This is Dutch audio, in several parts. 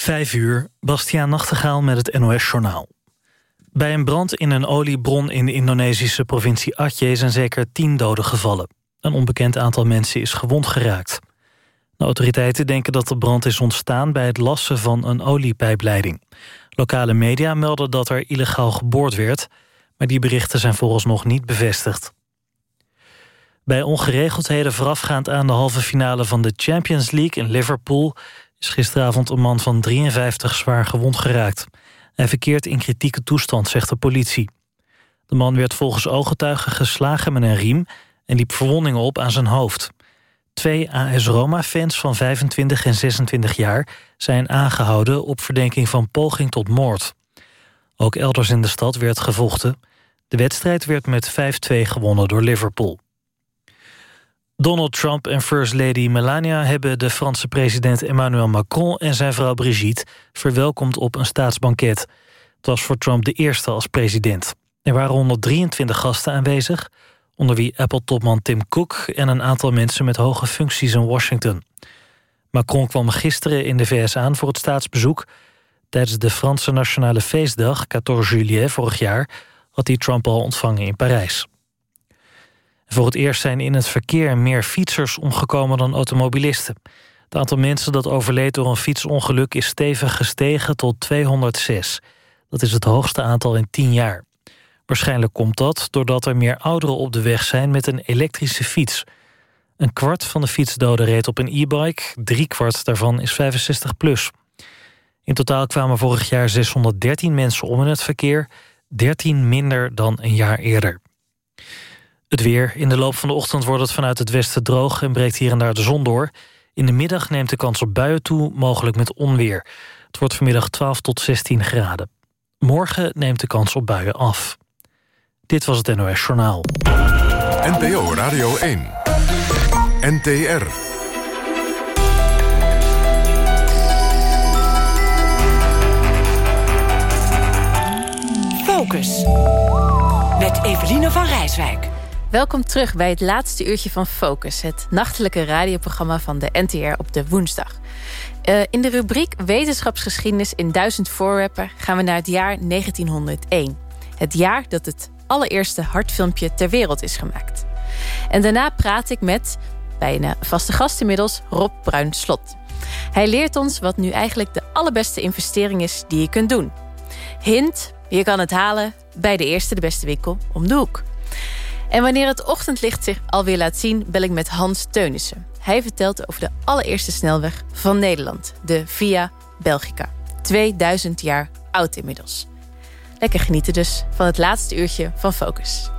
Vijf uur, Bastiaan Nachtegaal met het NOS-journaal. Bij een brand in een oliebron in de Indonesische provincie Aceh... zijn zeker tien doden gevallen. Een onbekend aantal mensen is gewond geraakt. De autoriteiten denken dat de brand is ontstaan... bij het lassen van een oliepijpleiding. Lokale media melden dat er illegaal geboord werd... maar die berichten zijn nog niet bevestigd. Bij ongeregeldheden voorafgaand aan de halve finale van de Champions League in Liverpool is gisteravond een man van 53 zwaar gewond geraakt. Hij verkeert in kritieke toestand, zegt de politie. De man werd volgens ooggetuigen geslagen met een riem... en liep verwondingen op aan zijn hoofd. Twee AS Roma-fans van 25 en 26 jaar... zijn aangehouden op verdenking van poging tot moord. Ook elders in de stad werd gevochten. De wedstrijd werd met 5-2 gewonnen door Liverpool. Donald Trump en First Lady Melania hebben de Franse president Emmanuel Macron en zijn vrouw Brigitte verwelkomd op een staatsbanket. Het was voor Trump de eerste als president. Er waren 123 gasten aanwezig, onder wie Apple-topman Tim Cook en een aantal mensen met hoge functies in Washington. Macron kwam gisteren in de VS aan voor het staatsbezoek. Tijdens de Franse Nationale Feestdag, 14 juillet vorig jaar, had hij Trump al ontvangen in Parijs. Voor het eerst zijn in het verkeer meer fietsers omgekomen dan automobilisten. Het aantal mensen dat overleed door een fietsongeluk is stevig gestegen tot 206. Dat is het hoogste aantal in 10 jaar. Waarschijnlijk komt dat doordat er meer ouderen op de weg zijn met een elektrische fiets. Een kwart van de fietsdoden reed op een e-bike, drie kwart daarvan is 65 plus. In totaal kwamen vorig jaar 613 mensen om in het verkeer, 13 minder dan een jaar eerder. Het weer. In de loop van de ochtend wordt het vanuit het westen droog... en breekt hier en daar de zon door. In de middag neemt de kans op buien toe, mogelijk met onweer. Het wordt vanmiddag 12 tot 16 graden. Morgen neemt de kans op buien af. Dit was het NOS Journaal. NPO Radio 1. NTR. Focus. Met Eveline van Rijswijk. Welkom terug bij het laatste uurtje van Focus... het nachtelijke radioprogramma van de NTR op de woensdag. Uh, in de rubriek Wetenschapsgeschiedenis in duizend voorwerpen... gaan we naar het jaar 1901. Het jaar dat het allereerste hartfilmpje ter wereld is gemaakt. En daarna praat ik met, bij een vaste gast inmiddels, Rob Bruin-Slot. Hij leert ons wat nu eigenlijk de allerbeste investering is die je kunt doen. Hint, je kan het halen bij de eerste de beste winkel om de hoek. En wanneer het ochtendlicht zich alweer laat zien... bel ik met Hans Teunissen. Hij vertelt over de allereerste snelweg van Nederland. De Via Belgica. 2000 jaar oud inmiddels. Lekker genieten dus van het laatste uurtje van Focus.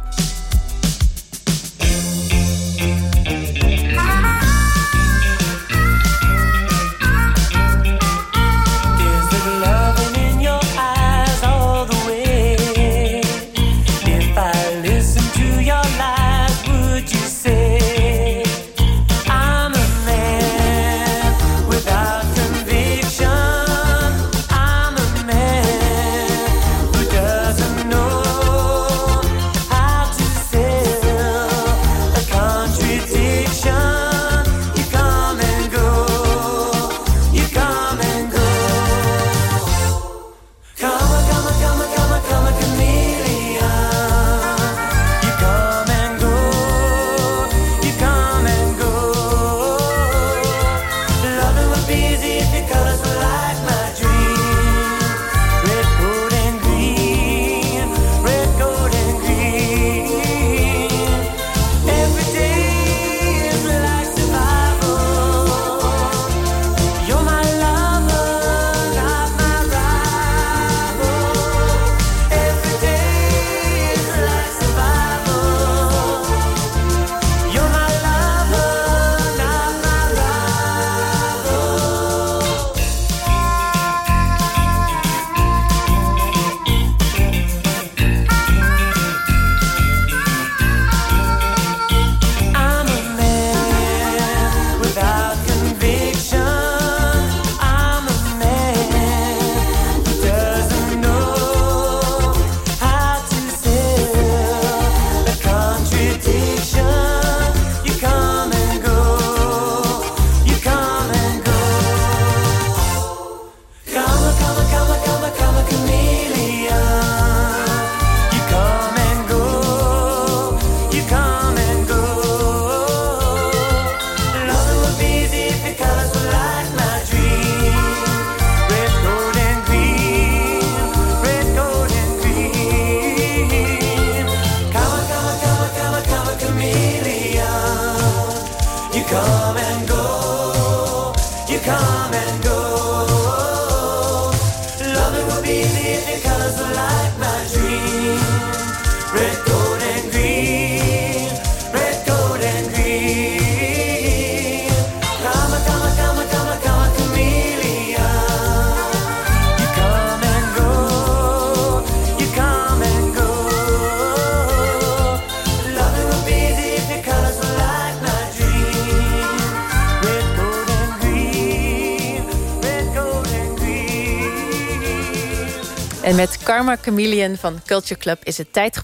En met Karma Chameleon van Culture Club is het tijd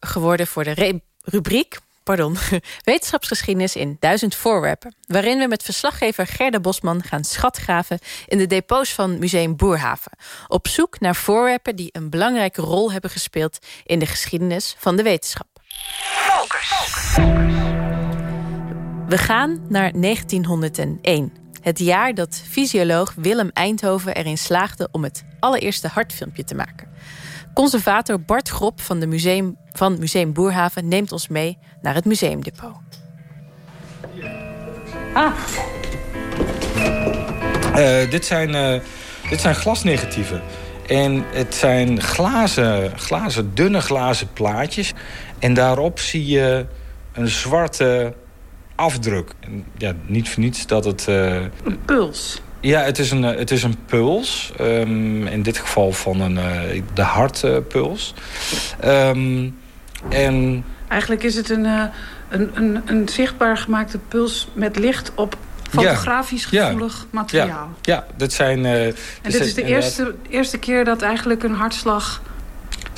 geworden voor de rubriek pardon, wetenschapsgeschiedenis in duizend voorwerpen. Waarin we met verslaggever Gerda Bosman gaan schatgraven in de depots van Museum Boerhaven. Op zoek naar voorwerpen die een belangrijke rol hebben gespeeld in de geschiedenis van de wetenschap. Focus. We gaan naar 1901. Het jaar dat fysioloog Willem Eindhoven erin slaagde om het allereerste hartfilmpje te maken. Conservator Bart Grop van, de museum, van Museum Boerhaven neemt ons mee naar het museumdepot. Ah. Uh, dit, zijn, uh, dit zijn glasnegatieven. En het zijn glazen, glazen, dunne glazen plaatjes. En daarop zie je een zwarte afdruk. En ja, niet voor niets dat het... Uh... Een puls. Ja, het is een, eh, het is een puls. Um, in dit geval van een, uh, de hartpuls. Um, en... Eigenlijk is het een, een, een, een zichtbaar gemaakte puls met licht op fotografisch gevoelig ja. materiaal. Ja, ja dit zijn... Uh, en dit is de eerste, eerste keer dat eigenlijk een hartslag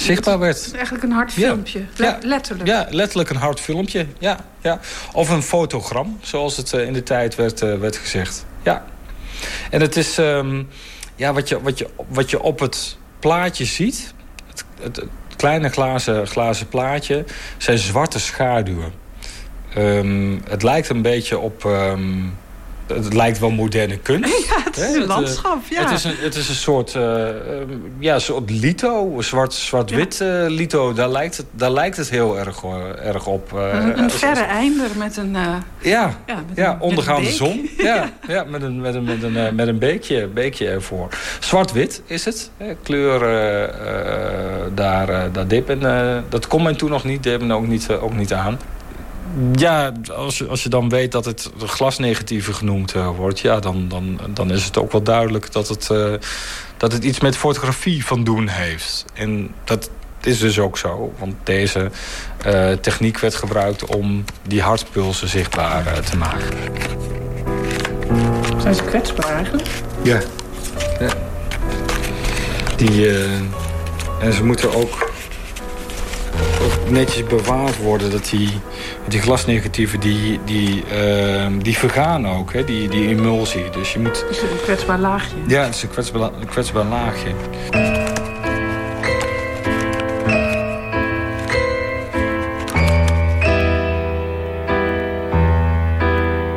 zichtbaar werd. Het is eigenlijk een hard filmpje, ja. letterlijk. Ja, letterlijk een hard filmpje. Ja, ja. Of een fotogram, zoals het in de tijd werd, uh, werd gezegd. Ja. En het is um, ja, wat, je, wat, je, wat je op het plaatje ziet... het, het, het kleine glazen, glazen plaatje, zijn zwarte schaduwen. Um, het lijkt een beetje op... Um, het lijkt wel moderne kunst. Ja, het is een landschap, ja. Het is een, het is een soort, uh, ja, soort lito, zwart-wit zwart, ja. uh, lito. Daar lijkt, het, daar lijkt het heel erg, erg op. een, een verre einder met een... ja, ja, met ja een, ondergaande zon. ja, ja, met een, met een, met een, met een beekje, beekje ervoor. Zwart-wit is het. Kleur daar, daar dip. En dat kon men toen nog niet, deed men ook niet, ook niet aan. Ja, als je, als je dan weet dat het glasnegatieven genoemd uh, wordt... Ja, dan, dan, dan is het ook wel duidelijk dat het, uh, dat het iets met fotografie van doen heeft. En dat is dus ook zo. Want deze uh, techniek werd gebruikt om die hartpulsen zichtbaar te maken. Zijn ze kwetsbaar eigenlijk? Ja. ja. Die, en ze moeten ook ook netjes bewaard worden. Dat die, die glasnegatieven, die, die, uh, die vergaan ook, hè? Die, die emulsie. Dus je moet... Het is een kwetsbaar laagje. Ja, het is een kwetsbaar, een kwetsbaar laagje.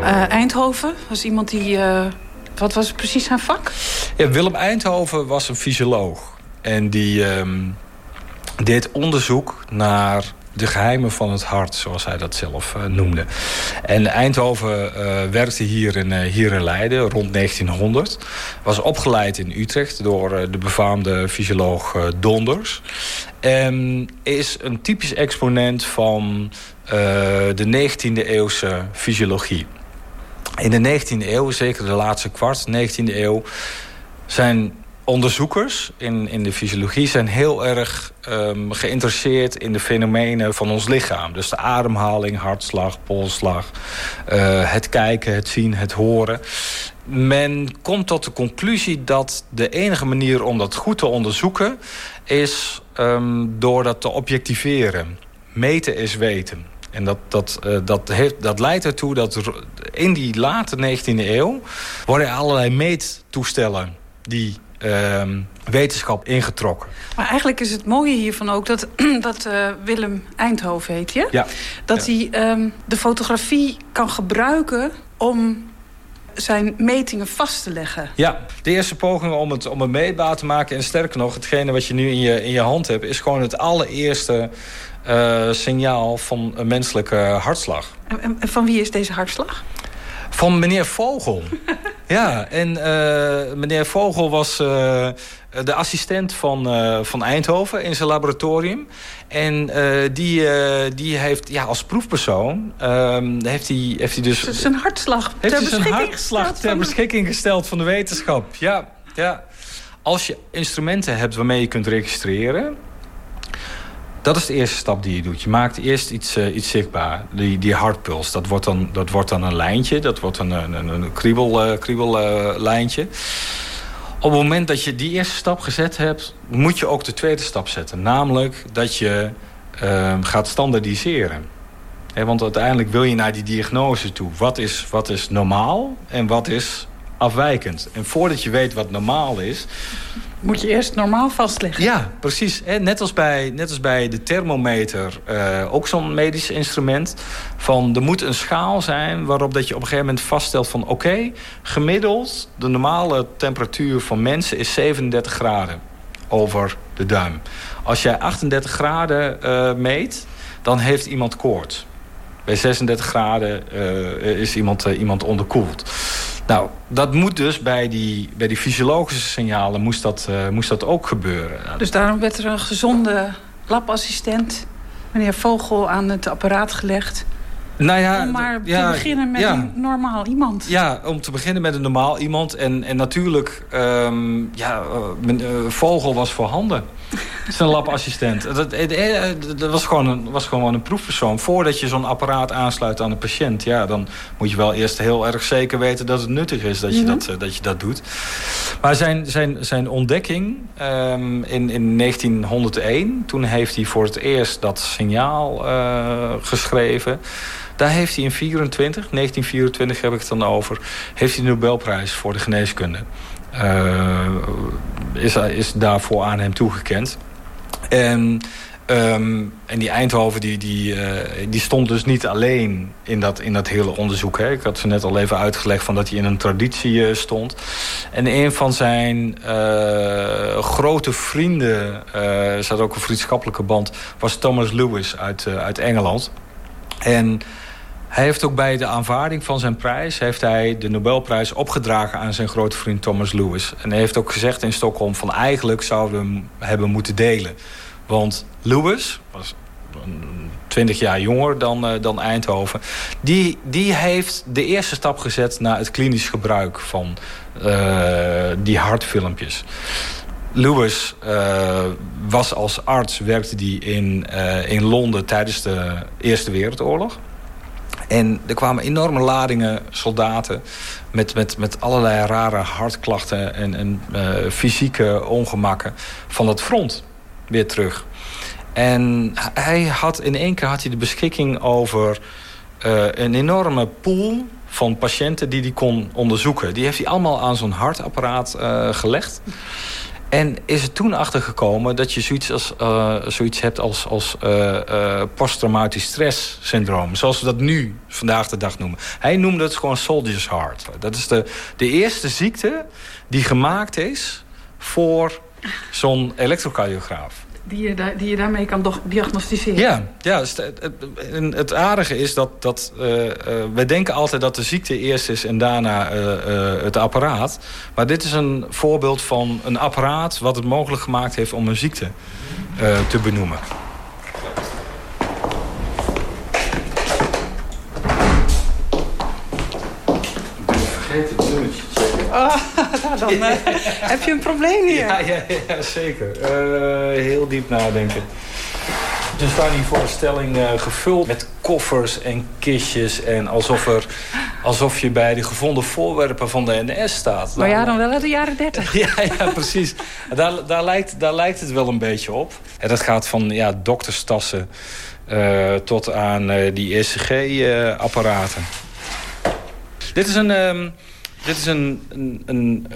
Uh, Eindhoven was iemand die... Uh, wat was precies zijn vak? Ja, Willem Eindhoven was een fysioloog. En die... Um, deed onderzoek naar de geheimen van het hart, zoals hij dat zelf uh, noemde. En Eindhoven uh, werkte hier in, uh, hier in Leiden rond 1900. Was opgeleid in Utrecht door de befaamde fysioloog Donders. En is een typisch exponent van de 19e eeuwse fysiologie. In de 19e eeuw, zeker de laatste kwart 19e eeuw... zijn onderzoekers in, in de fysiologie zijn heel erg um, geïnteresseerd in de fenomenen van ons lichaam. Dus de ademhaling, hartslag, polsslag, uh, het kijken, het zien, het horen. Men komt tot de conclusie dat de enige manier om dat goed te onderzoeken... is um, door dat te objectiveren. Meten is weten. En dat, dat, uh, dat, heeft, dat leidt ertoe dat in die late 19e eeuw... worden allerlei meettoestellen die uh, wetenschap ingetrokken. Maar eigenlijk is het mooie hiervan ook dat, dat uh, Willem Eindhoven heet je. Ja. Dat ja. hij um, de fotografie kan gebruiken om zijn metingen vast te leggen. Ja, de eerste poging om het, om het meetbaar te maken... en sterker nog, hetgene wat je nu in je, in je hand hebt... is gewoon het allereerste uh, signaal van een menselijke hartslag. En, en van wie is deze hartslag? Van meneer Vogel. ja, en eh, meneer Vogel was eh, de assistent van, eh, van Eindhoven in zijn laboratorium. En die, die heeft ja, als proefpersoon... Ehm, heeft hij heeft hij dus... Zijn hartslag heeft ter beschikking zijn hartslag ter beschikking gesteld van de wetenschap. Ja, ja. Als je instrumenten hebt waarmee je kunt registreren... Dat is de eerste stap die je doet. Je maakt eerst iets, eh, iets zichtbaar. Die, die hartpuls, dat wordt, dan, dat wordt dan een lijntje. Dat wordt een, een, een kriebel, eh, kriebel lijntje. Op het moment dat je die eerste stap gezet hebt... moet je ook de tweede stap zetten. Namelijk dat je ehm, gaat standaardiseren. Want uiteindelijk wil je naar die diagnose toe. Wat is, wat is normaal en wat is afwijkend. En voordat je weet wat normaal is... Moet je eerst normaal vastleggen. Ja, precies. Net als bij, net als bij de thermometer, eh, ook zo'n medisch instrument. Van, er moet een schaal zijn waarop dat je op een gegeven moment vaststelt van... oké, gemiddeld, de normale temperatuur van mensen is 37 graden over de duim. Als jij 38 graden eh, meet, dan heeft iemand koorts. Bij 36 graden eh, is iemand, iemand onderkoeld. Nou, dat moet dus bij die, bij die fysiologische signalen moest dat, eh, moest dat ook gebeuren. Dus daarom werd er een gezonde labassistent, meneer Vogel, aan het apparaat gelegd. Nou om maar te beginnen met een normaal iemand. Ja, om te beginnen met een normaal iemand. En, en natuurlijk, um, ja, uh, Vogel was voorhanden. Zijn labassistent. Dat, eh, eh, dat, was, gewoon een, was gewoon een proefpersoon. Voordat je zo'n apparaat aansluit aan een patiënt... Ja, dan moet je wel eerst heel erg zeker weten dat het nuttig is dat je, mhm. dat, eh, dat, je dat doet. Maar zijn, zijn, zijn ontdekking ehm, in, in 1901... toen heeft hij voor het eerst dat signaal geschreven... Daar heeft hij in 24, 1924 heb ik het dan over... heeft hij de Nobelprijs voor de geneeskunde. Eh, is, is daarvoor aan hem toegekend. En, ehm, en die Eindhoven die, die, eh, die stond dus niet alleen in dat, in dat hele onderzoek. Hè. Ik had ze net al even uitgelegd van dat hij in een traditie eh, stond. En een van zijn grote vrienden, er zat ook een vriendschappelijke band... was Thomas Lewis uit, uit Engeland. En... Hij heeft ook bij de aanvaarding van zijn prijs... heeft hij de Nobelprijs opgedragen aan zijn grote vriend Thomas Lewis. En hij heeft ook gezegd in Stockholm... van eigenlijk zouden we hem hebben moeten delen. Want Lewis was 20 jaar jonger dan, eh, dan Eindhoven... Die, die heeft de eerste stap gezet naar het klinisch gebruik van eh, die hartfilmpjes. Lewis eh, was als arts, werkte die in, in Londen tijdens de Eerste Wereldoorlog... En er kwamen enorme ladingen soldaten met, met, met allerlei rare hartklachten en, eh, fysieke ongemakken van het front weer terug. En hij had in één keer had hij de beschikking over eh, een enorme pool van patiënten die hij kon onderzoeken. Die heeft hij allemaal aan zo'n hartapparaat uh, gelegd. En is er toen achtergekomen dat je zoiets, als, eh, zoiets hebt als, als uh, uh, posttraumatisch stresssyndroom. Zoals we dat nu vandaag de dag noemen. Hij noemde het gewoon soldier's heart. Dat is de, de eerste ziekte die gemaakt is voor zo'n elektrocardiograaf die je, die daarmee kan diagnosticeren. Ja, ja dus het, het aardige is dat, dat eh, eh, wij denken altijd dat de ziekte eerst is en daarna eh, het apparaat. Maar dit is een voorbeeld van een apparaat wat het mogelijk gemaakt heeft om een ziekte te benoemen. Ik vergeet het nummertje. Oh, dan eh, heb je een probleem hier. Ja, ja, ja zeker. Eh, heel diep nadenken. Dus staan die voorstelling eh, gevuld met koffers en kistjes. En alsof, er, alsof je bij de gevonden voorwerpen van de NS staat. Maar ja, nou, dan wel uit de jaren 30. ja, ja, precies. Daar, daar, lijkt, daar lijkt het wel een beetje op. En dat gaat van ja, dokterstassen tot aan die ECG-apparaten. Dit is een... Ehm, dit is een, een, een,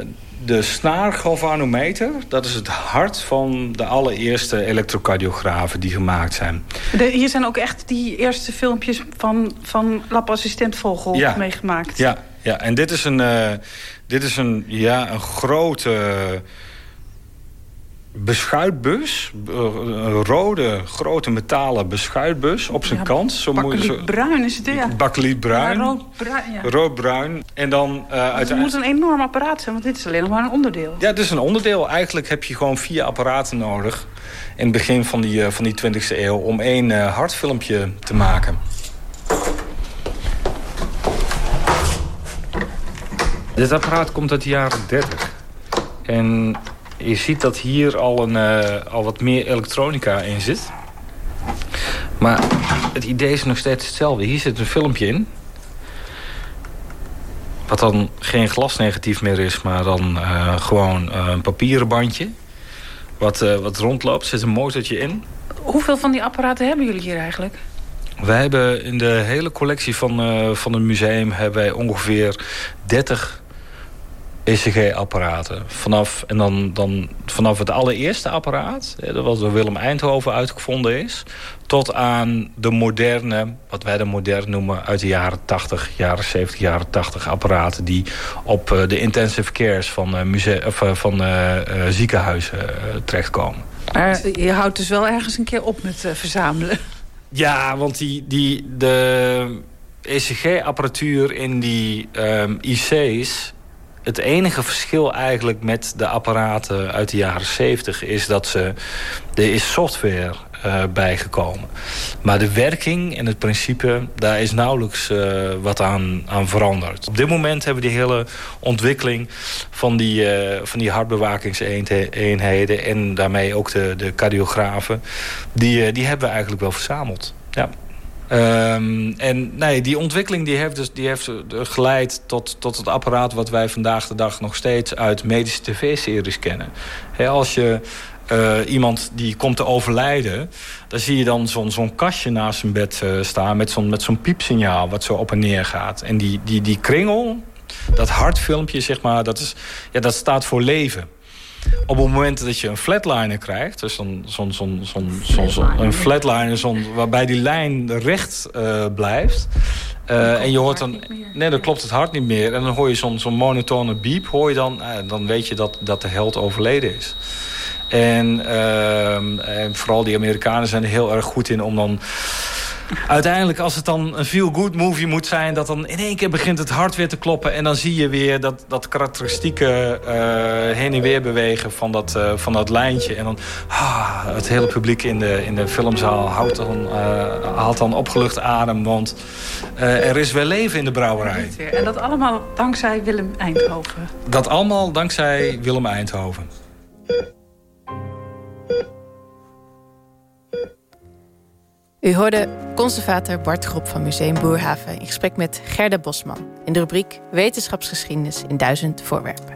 de. Dat is het hart van de allereerste elektrocardiografen die gemaakt zijn. Hier zijn ook echt die eerste filmpjes van, van labassistent Vogel meegemaakt. Ja, ja, en dit is een, eh, dit is een, ja, een grote beschuitbus. Een rode, grote metalen beschuitbus op zijn kant. Zo bruin is het, ja. Bakkelietbruin. Ja, roodbruin, ja. Roodbruin. En dan uh, uiteindelijk... Het moet een enorm apparaat zijn, want dit is alleen nog maar een onderdeel. Ja, dit is een onderdeel. Eigenlijk heb je gewoon vier apparaten nodig... in het begin van die, van die 20e eeuw... om één uh, hartfilmpje te maken. Dit apparaat komt uit de jaren 30. En je ziet dat hier al, een, uh, al wat meer elektronica in zit. Maar het idee is nog steeds hetzelfde. Hier zit een filmpje in. Wat dan geen glasnegatief meer is, maar dan uh, gewoon uh, een papieren bandje. Wat, wat rondloopt, zit een motortje in. Hoeveel van die apparaten hebben jullie hier eigenlijk? Wij hebben in de hele collectie van, van het museum... hebben wij ongeveer 30 ECG-apparaten. Vanaf, en dan, dan, vanaf het allereerste apparaat, dat was door Willem Eindhoven uitgevonden is... tot aan de moderne, wat wij de moderne noemen... uit de jaren 80, jaren 70, jaren 80 apparaten... die op uh, de intensive cares van, muse of, uh, van ziekenhuizen terechtkomen. Maar je houdt dus wel ergens een keer op met verzamelen. Ja, want die, die, de ECG-apparatuur in die um, IC's het enige verschil eigenlijk met de apparaten uit de jaren 70 is dat ze, er is software uh, bijgekomen. Maar de werking en het principe, daar is nauwelijks uh, wat aan, aan veranderd. Op dit moment hebben we die hele ontwikkeling van die, uh, van die hartbewakingseenheden... en daarmee ook de, de cardiografen, die, die hebben we eigenlijk wel verzameld. Ja. Um, en nee, die ontwikkeling die heeft, dus, die heeft geleid tot, tot het apparaat... wat wij vandaag de dag nog steeds uit medische tv-series kennen. als je uh, iemand die komt te overlijden... dan zie je dan zo'n zo'n kastje naast zijn bed uh, staan... met zo'n zo'n piepsignaal wat zo op en neer gaat. En die, die, die kringel, dat hartfilmpje, zeg maar, dat, is, ja, dat staat voor leven op het moment dat je een flatliner krijgt... dus zo'n zo'n zo'n zo'n zo, een flatliner zo'n, waarbij die lijn recht uh, blijft... Uh, en je hoort dan... Nee, dan klopt het hart niet meer. En dan hoor je zo'n zo'n monotone beep. Hoor je dan, uh, dan weet je dat, dat de held overleden is. En, uh, en vooral die Amerikanen zijn er heel erg goed in om dan uiteindelijk als het dan een feel-good movie moet zijn... dat dan in één keer begint het hart weer te kloppen... en dan zie je weer dat, dat karakteristieke uh, heen en weer bewegen van dat, uh, van dat lijntje. En dan ah, het hele publiek in de, in de filmzaal houdt dan, uh, haalt dan opgelucht adem... want er is wel leven in de brouwerij. En dat allemaal dankzij Willem Eindhoven? Dat allemaal dankzij Willem Eindhoven. U hoorde conservator Bart Groep van Museum Boerhaven... in gesprek met Gerda Bosman... in de rubriek Wetenschapsgeschiedenis in duizend voorwerpen.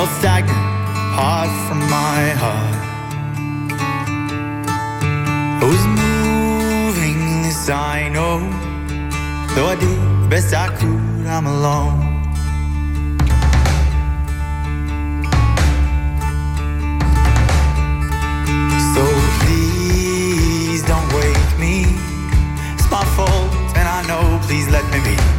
I stagnant, apart from my heart. Was moving, this I know. Though I did the best I could, I'm alone. So please don't wake me. It's my fault, and I know, please let me be.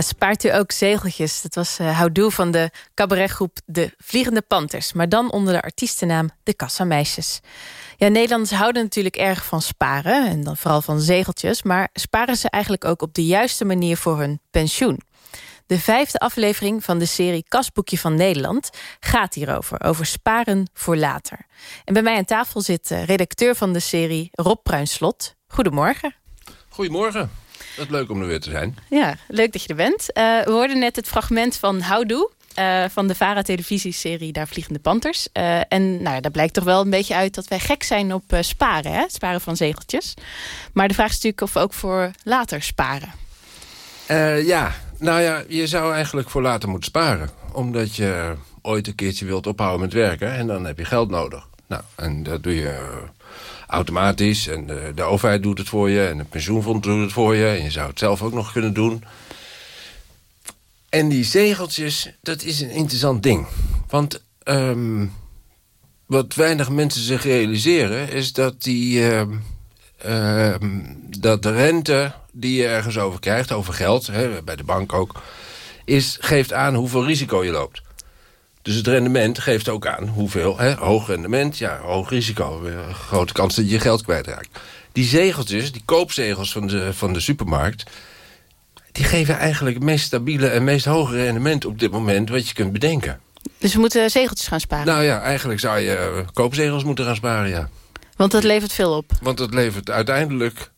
Spaart u ook zegeltjes. Dat was uh, Houdoe van de cabaretgroep De Vliegende Panthers. Maar dan onder de artiestennaam De Kassameisjes. Ja, Nederlanders houden natuurlijk erg van sparen. En dan vooral van zegeltjes. Maar sparen ze eigenlijk ook op de juiste manier voor hun pensioen? De vijfde aflevering van de serie Kasboekje van Nederland gaat hierover. Over sparen voor later. En bij mij aan tafel zit uh, redacteur van de serie Rob Pruinslot. Goedemorgen. Goedemorgen. Leuk om er weer te zijn. Ja, leuk dat je er bent. Uh, we hoorden net het fragment van Houdoe. Uh, van de VARA-televisieserie Daar Vliegende Panthers. Uh, en nou, daar blijkt toch wel een beetje uit dat wij gek zijn op sparen. Hè? Sparen van zegeltjes. Maar de vraag is natuurlijk of we ook voor later sparen. ja, Nou ja, je zou eigenlijk voor later moeten sparen. Omdat je ooit een keertje wilt ophouden met werken... en dan heb je geld nodig. Nou, en dat doe je eh, automatisch. En de, de overheid doet het voor je. En het pensioenfonds doet het voor je. En je zou het zelf ook nog kunnen doen. En die zegeltjes, dat is een interessant ding. Want ehm, wat weinig mensen zich realiseren... is dat, die, ehm, ehm, dat de rente die je ergens over krijgt, over geld... Hè, bij de bank ook, is, geeft aan hoeveel risico je loopt. Dus het rendement geeft ook aan hoeveel... Hè, hoog rendement, ja, hoog risico. eh, Grote kans dat je je geld kwijtraakt. Die zegeltjes, die koopzegels van de, van de supermarkt... die geven eigenlijk het meest stabiele en meest hoge rendement op dit moment... wat je kunt bedenken. Dus we moeten zegeltjes gaan sparen. Nou ja, eigenlijk zou je eh, koopzegels moeten gaan sparen, ja. Want dat levert veel op. Want dat levert uiteindelijk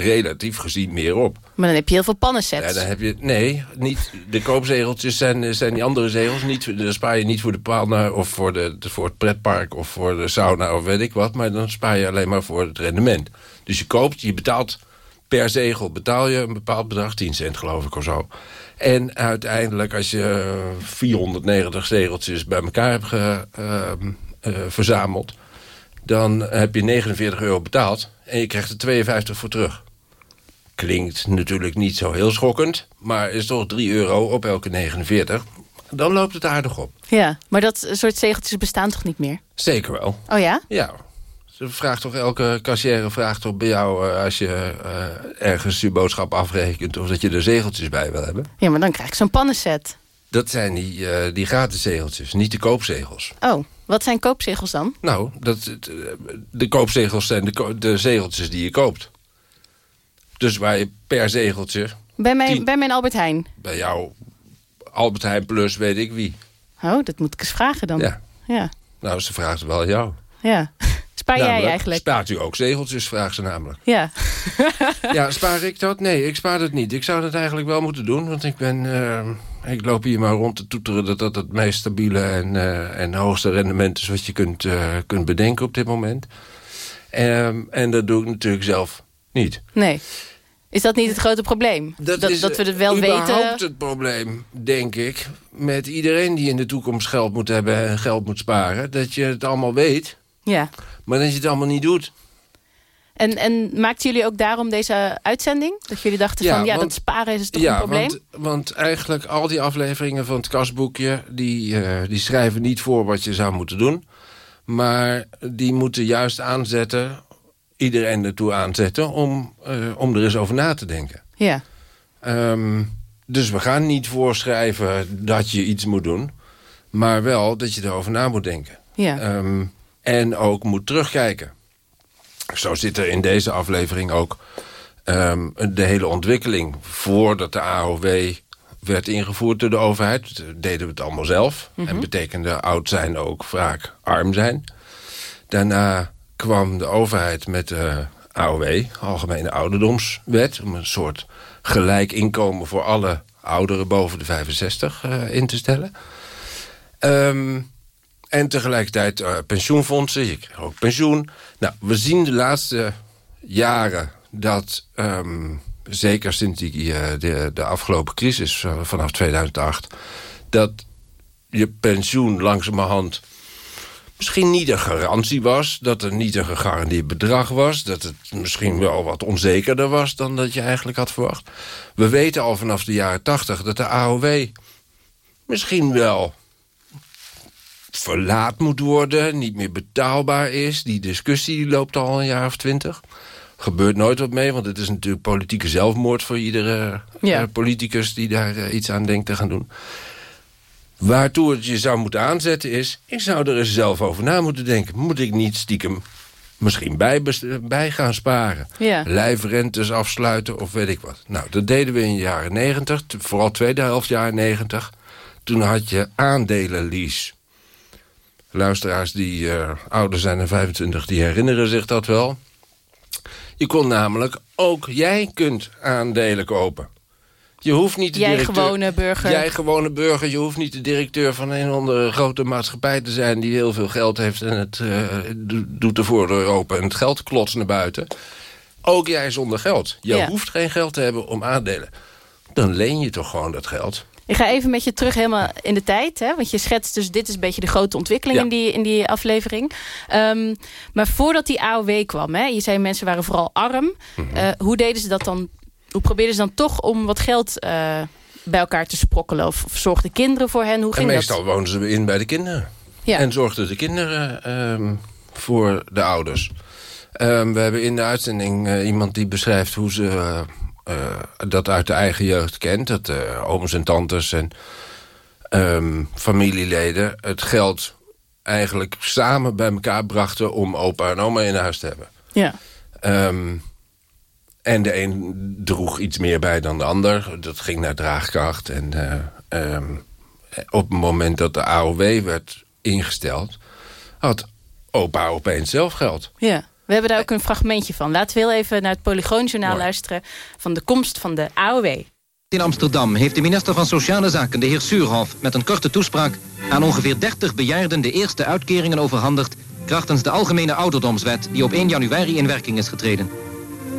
relatief gezien meer op. Maar dan heb je heel veel pannensets. Ja, dan heb je, nee, niet, de koopzegeltjes zijn, zijn die andere zegels. Niet, dan spaar je niet voor de pannen of voor, de, voor het pretpark of voor de sauna of weet ik wat. Maar dan spaar je alleen maar voor het rendement. Dus je koopt, je betaalt per zegel betaal je een bepaald bedrag. 10 cent geloof ik of zo. En uiteindelijk als je 490 zegeltjes bij elkaar hebt ge, ehm, eh, verzameld... dan heb je 49 euro betaald en je krijgt er 52 voor terug. Klinkt natuurlijk niet zo heel schokkend... maar is toch 3 euro op elke 49. Dan loopt het aardig op. Ja, maar dat soort zegeltjes bestaan toch niet meer? Zeker wel. Oh ja? Ja. Ze vraagt toch, elke kassière vraagt toch bij jou... eh, als je eh, ergens je boodschap afrekent... of dat je er zegeltjes bij wil hebben. Ja, maar dan krijg ik zo'n pannenset. Dat zijn die, eh, die gratis zegeltjes, niet de koopzegels. Oh, wat zijn koopzegels dan? Nou, dat, de koopzegels zijn de, de zegeltjes die je koopt. Dus waar je per zegeltje... Bij mijn, Tien. bij mijn Albert Heijn. bij jou Albert Heijn plus weet ik wie. Oh, dat moet ik eens vragen dan. Ja. Ja. Nou, ze vraagt wel jou. ja. Spaar jij eigenlijk? Spaart u ook zegeltjes, vraagt ze namelijk. Ja. Ja, spaar ik dat? Nee, ik spaar dat niet. Ik zou dat eigenlijk wel moeten doen, want ik ben... eh, ik loop hier maar rond te toeteren dat dat het meest stabiele en, eh, en hoogste rendement is... wat je kunt, eh, kunt bedenken op dit moment. Ehm, en dat doe ik natuurlijk zelf niet. Nee. Is dat niet het grote probleem? Dat, dat, is, we het eh, wel überhaupt weten? het probleem, denk ik... met iedereen die in de toekomst geld moet hebben en geld moet sparen... dat je het allemaal weet, Ja. maar dat je het allemaal niet doet. En, en maakten jullie ook daarom deze uitzending? Dat jullie dachten Ja, van, ja, want- dat sparen is toch ja, een probleem? Want, want eigenlijk al die afleveringen van het kastboekje... Die, eh, die schrijven niet voor wat je zou moeten doen. Maar die moeten juist aanzetten, iedereen ertoe aanzetten... om, eh, om er eens over na te denken. Ja. Ehm, dus we gaan niet voorschrijven dat je iets moet doen... maar wel dat je erover na moet denken. Ja. Ehm, en ook moet terugkijken. Zo zit er in deze aflevering ook ehm, de hele ontwikkeling... voordat de AOW werd ingevoerd door de overheid. Deden we het allemaal zelf. En betekende oud zijn ook vaak arm zijn. Daarna kwam de overheid met de AOW, Algemene Ouderdomswet... om een soort gelijk inkomen voor alle ouderen boven de 65 eh, in te stellen. Ehm, en tegelijkertijd eh, pensioenfondsen, je krijgt ook pensioen. Nou, we zien de laatste jaren dat, ehm, zeker sinds die, eh, de, de afgelopen crisis vanaf 2008... dat je pensioen langzamerhand misschien niet een garantie was... dat er niet een gegarandeerd bedrag was... dat het misschien wel wat onzekerder was dan dat je eigenlijk had verwacht. We weten al vanaf de jaren 80 dat de AOW misschien wel verlaat moet worden, niet meer betaalbaar is. Die discussie loopt al een jaar of twintig. Gebeurt nooit wat mee, want het is natuurlijk politieke zelfmoord... voor iedere Ja. eh, politicus die daar eh, iets aan denkt te gaan doen. Waartoe het je zou moeten aanzetten is... ik zou er eens zelf over na moeten denken. Moet ik niet stiekem misschien bij, bij gaan sparen? Ja. Lijfrentes afsluiten of weet ik wat. Nou, dat deden we in de jaren negentig. Vooral tweede helft jaren negentig. Toen had je aandelenlease. Luisteraars die eh, ouder zijn dan 25, die herinneren zich dat wel. Je kon namelijk ook, jij kunt aandelen kopen. Je hoeft niet de Jij directeur- gewone burger. Jij gewone burger, je hoeft niet de directeur van een of andere grote maatschappij te zijn... die heel veel geld heeft en het eh, do- doet de voordeur open en het geld klotst naar buiten. Ook jij zonder geld. Je Ja. hoeft geen geld te hebben om aandelen. dan leen je toch gewoon dat geld. Ik ga even met je terug helemaal in de tijd. Hè? Want je schetst dus, dit is een beetje de grote ontwikkeling Ja. in, die, in die aflevering. Ehm, maar voordat die AOW kwam, hè? je zei mensen waren vooral arm. Mhm. Eh, hoe deden ze dat dan? Hoe probeerden ze dan toch om wat geld eh, bij elkaar te sprokkelen? Of, of zorgden kinderen voor hen? Hoe En ging meestal dat? woonden ze in bij de kinderen. Ja. En zorgden de kinderen ehm, voor de ouders. Ehm, we hebben in de uitzending eh, iemand die beschrijft hoe ze eh, dat uit de eigen jeugd kent. Dat ooms en tantes en ehm, familieleden het geld eigenlijk samen bij elkaar brachten... om opa en oma in huis te hebben. Ja. En de een droeg iets meer bij dan de ander. Dat ging naar draagkracht. En eh, ehm, op het moment dat de AOW werd ingesteld... had opa opeens zelf geld. ja. We hebben daar ook een fragmentje van. Laten we heel even naar het Polygoonjournaal luisteren... van de komst van de AOW. In Amsterdam heeft de minister van Sociale Zaken, de heer Suurhoff... met een korte toespraak aan ongeveer 30 bejaarden... de eerste uitkeringen overhandigd... krachtens de Algemene Ouderdomswet... die op 1 januari in werking is getreden.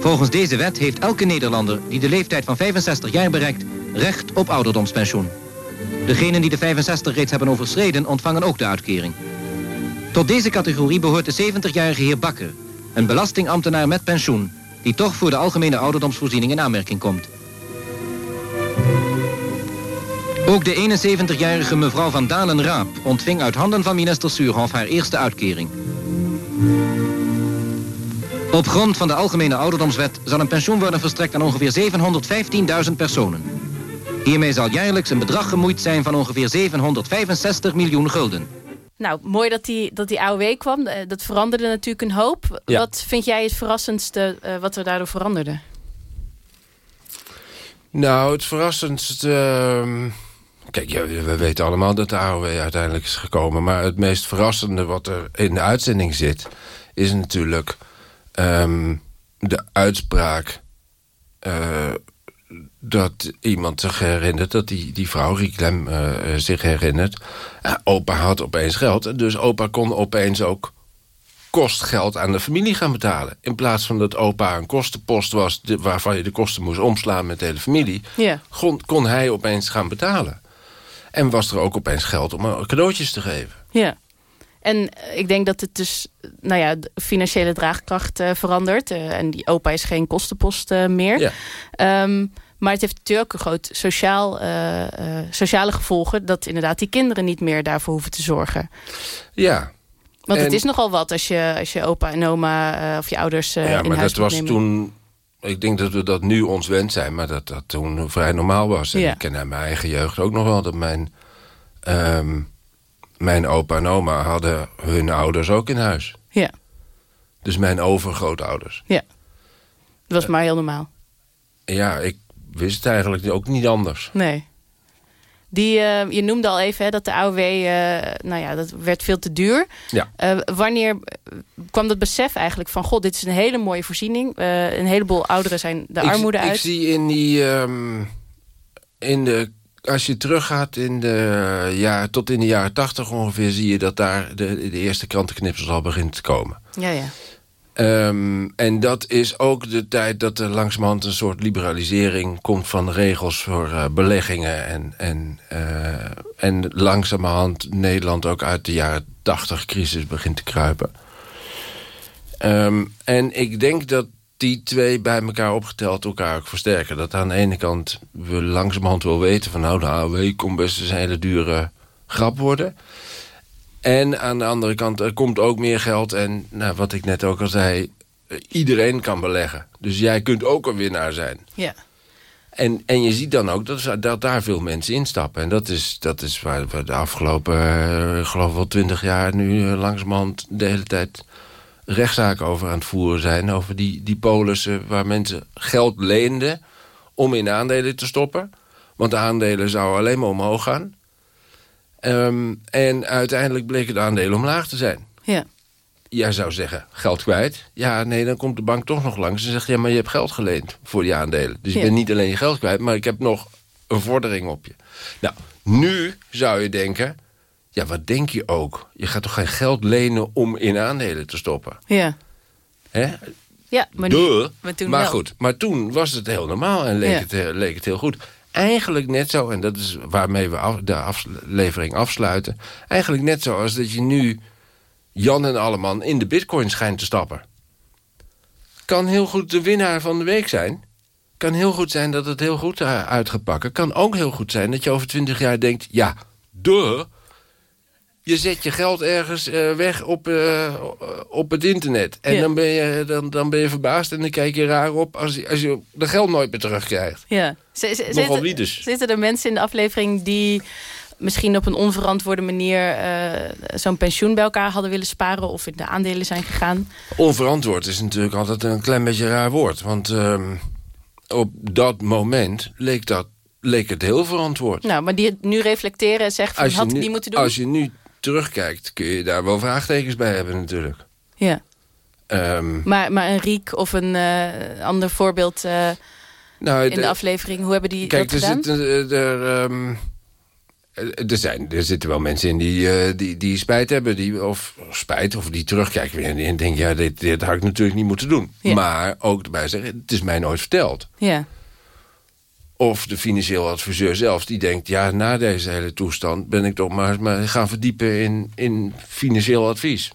Volgens deze wet heeft elke Nederlander die de leeftijd van 65 jaar bereikt... recht op ouderdomspensioen. Degenen die de 65 reeds hebben overschreden ontvangen ook de uitkering. Tot deze categorie behoort de 70-jarige heer Bakker... een belastingambtenaar met pensioen... die toch voor de algemene ouderdomsvoorziening in aanmerking komt. Ook de 71-jarige mevrouw van Dalen-Raap ontving uit handen van minister Suurhoff haar eerste uitkering. Op grond van de Algemene Ouderdomswet zal een pensioen worden verstrekt aan ongeveer 715.000 personen. Hiermee zal jaarlijks een bedrag gemoeid zijn van ongeveer 765 miljoen gulden. Nou, mooi dat die, dat die AOW kwam. Eh, Dat veranderde natuurlijk een hoop. Ja. Wat vind jij het verrassendste eh, wat er daardoor veranderde? Nou, het verrassendste... ehm, Kijk, ja, we weten allemaal dat de AOW uiteindelijk is gekomen. Maar het meest verrassende wat er in de uitzending zit... is natuurlijk ehm, de uitspraak... eh, dat iemand zich herinnert, dat die, die vrouw, Rieklem, eh, zich herinnert... opa had opeens geld, dus opa kon opeens ook kostgeld aan de familie gaan betalen. In plaats van dat opa een kostenpost was... de- waarvan je de kosten moest omslaan met de hele familie... Ja. kon, kon hij opeens gaan betalen. En was er ook opeens geld om cadeautjes te geven. Ja. En ik denk dat het dus, nou ja, de financiële draagkracht eh, verandert. Eh, en die opa is geen kostenpost eh, meer. Ja. Ehm, maar het heeft natuurlijk ook een groot sociaal, sociale gevolgen... dat inderdaad die kinderen niet meer daarvoor hoeven te zorgen. Ja, Want het is nogal wat als je, als je opa en oma of je ouders ja in maar huis dat was nemen. toen... Ik denk dat we dat nu ons wend zijn, maar dat dat toen vrij normaal was. En Ja. ik ken uit mijn eigen jeugd ook nog wel dat mijn... ehm, mijn opa en oma hadden hun ouders ook in huis. Ja, Dus mijn overgrootouders. ja. Dat was maar heel normaal. Ja, ik wist het eigenlijk ook niet anders. Nee. Die, eh, je noemde al even hè, dat de AOW, eh, nou ja, dat werd veel te duur. Ja. Eh, wanneer kwam dat besef eigenlijk van... god, dit is een hele mooie voorziening. Een heleboel ouderen zijn de ik, armoede ik uit. zie in die... ehm, in de, als je teruggaat in de, ja, tot in de jaren tachtig ongeveer... zie je dat daar de, de eerste krantenknipsels al beginnen te komen. Ja, ja. Ehm, en dat is ook de tijd dat er langzamerhand een soort liberalisering komt van regels voor eh, beleggingen. En, en, eh, en langzamerhand Nederland ook uit de jaren tachtig crisis begint te kruipen. Ehm, en ik denk dat die twee bij elkaar opgeteld elkaar ook versterken. Dat aan de ene kant we langzamerhand wel weten van nou de AOW komt best eens een hele dure grap worden. En aan de andere kant, er komt ook meer geld. En nou, wat ik net ook al zei, iedereen kan beleggen. Dus jij kunt ook een winnaar zijn. ja. En, en je ziet dan ook dat, dat daar veel mensen instappen. En dat is, dat is waar we de afgelopen, ik geloof wel twintig jaar... nu eh, langzamerhand de hele tijd rechtszaken over aan het voeren zijn. Over die, die polissen waar mensen geld leenden om in aandelen te stoppen. Want de aandelen zouden alleen maar omhoog gaan. Ehm, en uiteindelijk bleken de aandelen omlaag te zijn. ja. Jij zou zeggen, geld kwijt. Ja, nee, dan komt de bank toch nog langs en zegt... ja, maar je hebt geld geleend voor die aandelen. Dus Ja. je bent niet alleen je geld kwijt... maar ik heb nog een vordering op je. Nou, nu zou je denken... ja, wat denk je ook? Je gaat toch geen geld lenen om in aandelen te stoppen? Ja, Hè? ja maar, nu, Duh. maar toen maar goed, maar toen was het heel normaal en leek, Ja. het, eh, leek het heel goed. eigenlijk net zo... en dat is waarmee we af, de aflevering afsluiten... eigenlijk net zo als dat je nu Jan en Alleman in de bitcoin schijnt te stappen. Kan heel goed de winnaar van de week zijn. Kan heel goed zijn dat het heel goed uit gaat pakken. Kan ook heel goed zijn dat je over twintig jaar denkt... ja, duh, je zet je geld ergens uh, weg op, uh, op het internet. En ja. dan, ben je, dan, dan ben je verbaasd en dan kijk je raar op... als je, als je de geld nooit meer terugkrijgt. Ja. Nogal wie dus. Zitten er mensen in de aflevering die misschien op een onverantwoorde manier... Uh, zo'n pensioen bij elkaar hadden willen sparen... of in de aandelen zijn gegaan? Onverantwoord is natuurlijk altijd een klein beetje een raar woord. Want uh, op dat moment leek, dat, leek het heel verantwoord. Nou, maar die het nu reflecteren en zeggen... Van, had nu, die moeten doen? Als je nu terugkijkt, kun je daar wel vraagtekens bij hebben natuurlijk. Ja. Um, maar, maar een Riek of een uh, ander voorbeeld uh, nou, in de, de, aflevering, hoe hebben die kijk, dat gedaan? Kijk, er, er, um, er, zijn, er zitten wel mensen in die, uh, die, die spijt hebben. Die, of spijt, of die terugkijken en, en denken... ja, dit, dit had ik natuurlijk niet moeten doen. Ja. Maar ook erbij zeggen, het is mij nooit verteld. Ja. Of de financieel adviseur zelf, die denkt... ja, na deze hele toestand ben ik toch maar, maar gaan verdiepen in, in financieel advies.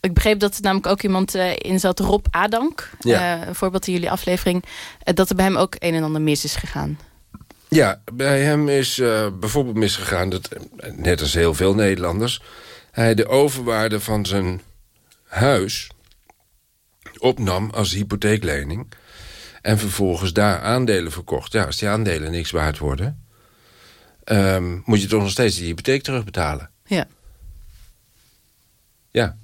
Ik begreep dat er namelijk ook iemand uh, in zat, Rob Adank. Ja. Uh, een voorbeeld in jullie aflevering. Uh, dat er bij hem ook een en ander mis is gegaan. Ja, bij hem is bijvoorbeeld misgegaan... dat net als heel veel Nederlanders... hij de overwaarde van zijn huis opnam als hypotheeklening... en vervolgens daar aandelen verkocht. Ja, als die aandelen niks waard worden... Um, moet je toch nog steeds die hypotheek terugbetalen. Ja. Ja,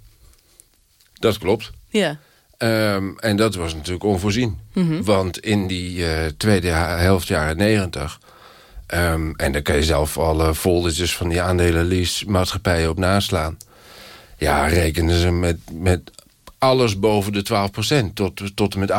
dat klopt. Ja. Um, en dat was natuurlijk onvoorzien. Mhm. Mm -hmm. Want in die uh, tweede helft jaren negentig... Um, en daar kan je zelf alle foldertjes van die aandelenlease-maatschappijen op naslaan. Ja, rekenen ze met, met alles boven de 12%. Tot, tot en met